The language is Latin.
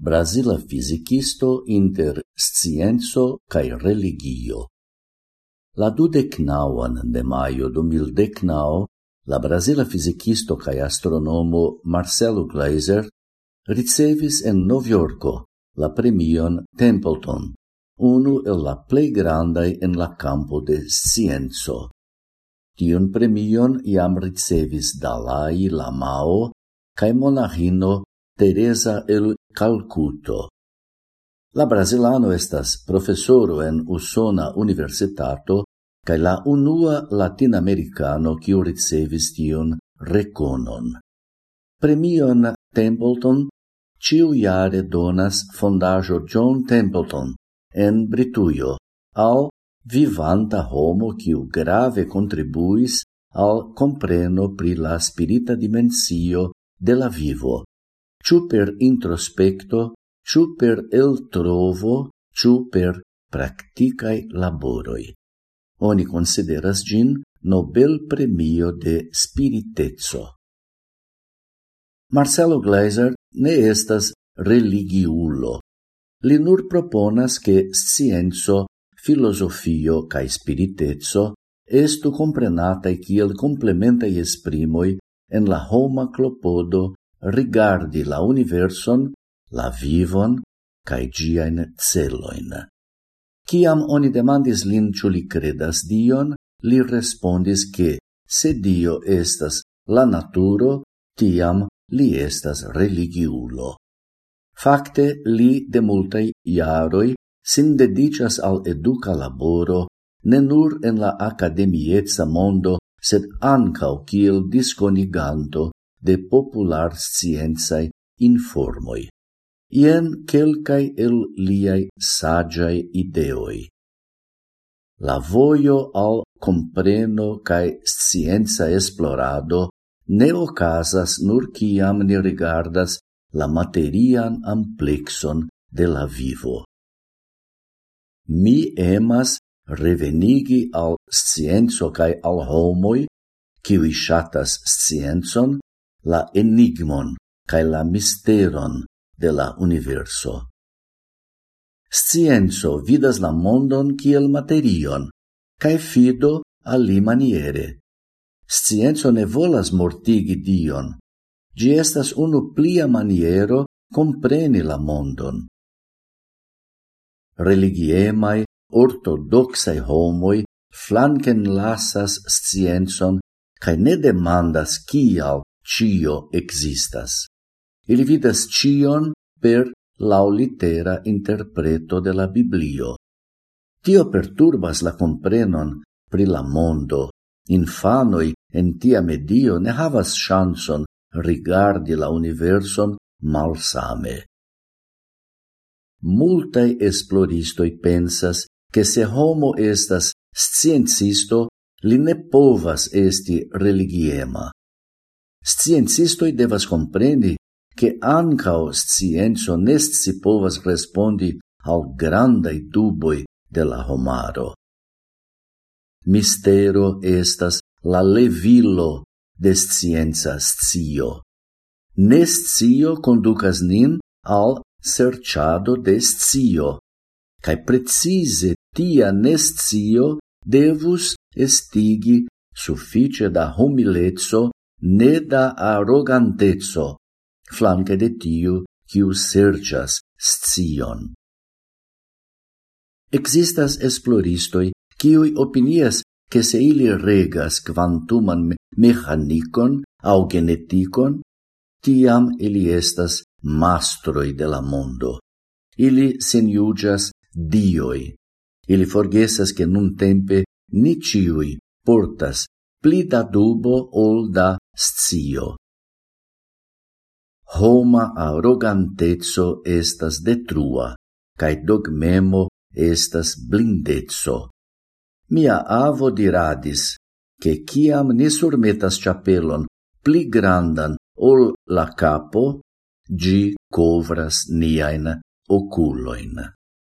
Brasila fizicisto inter scienzo cae religio. La dudecnauan de maio 2019, la Brasila fizicisto cae astronomo Marcelo Gleiser ricevis en Noviorco la premion Templeton, unu el la plei grandai en la campo de scienzo. Tion premion iam ricevis Dalai Lamao cae monahino Teresa el Calcuto. La brasilano estas professoro en Usona Universitato cae la unua latinamericano kiu ricevis tion reconon. Premion Templeton ciu iare donas fondajo John Templeton en Britujo al vivanta homo kiu grave contribuis al compreno pri la spirita dimensio de la vivo ciu per introspecto, ciu per el trovo, ciu per practicae laboroi. Oni consideras gin Nobel premio de spiritezzo. Marcelo Gleiser ne estas religiulo. Li nur proponas che scienzo, filosofio cae spiritezzo estu comprenatai kiel complementai esprimoi en la homa clopodo rigardi la universon, la vivon, cae giaen celoin. Ciam oni demandis lin ciu li credas Dion, li respondis che se Dio estas la naturo, tiam li estas religiulo. Fakte li de multai iaroi sin dedicas al educa laboro ne nur en la academietza mondo, sed ancau kiel disconiganto de popular scienzae informoi. Ien quelcae el liai sagiae ideoi. La voio al compreno cae scienza esplorado ne ocasas nur ciam ni rigardas la materian amplexon de la vivo. Mi emas revenigi al scienzo cae al homoi, kiwi shatas scienzon, la enigmon cae la misteron de la universo. Scienzo vidas la mondon kiel materion, cae fido al li maniere. Scienzo ne volas mortigi Dion, gi estas unu plia maniero compreni la mondon. Religiemai, ortodoxai homoi flanken lasas scienzon cae ne demandas kial cio existas. Ili vidas cion per laulitera interpreto de la Biblio. Tio perturbas la comprenon pri la mondo. Infanoi en tia medio ne havas chanson rigardi la universon malsame. Multai esploristoi pensas che se homo estas sciencisto, li ne povas esti religiema. Sciencistoi devas comprendi che ancao scienzo nest si povas respondi al grandai duboi de la homaro. Mistero estas la levilo de scienza scio. Nest scio conducas nin al serciado de scio, cae precise tia nest scio devus estigi suffice da humilezzo ne da arrogantezzo, flanque de tiu quiu serĉas scion. Existas esploristoi quiui opinias che se ili regas quantuman mechanicon au geneticon, tiam ili estas mastroi de la mondo. Ili senjuĝas dioi. Ili forgesas che nun tempe ni ciui portas pli da dubo ol da scio. Homa arrogantezo estas detrua, cae dogmemo estas blindezzo. Mia avo diradis, che ciam ni surmetas chapelon pli grandan ol la capo, gi covras niain oculoin.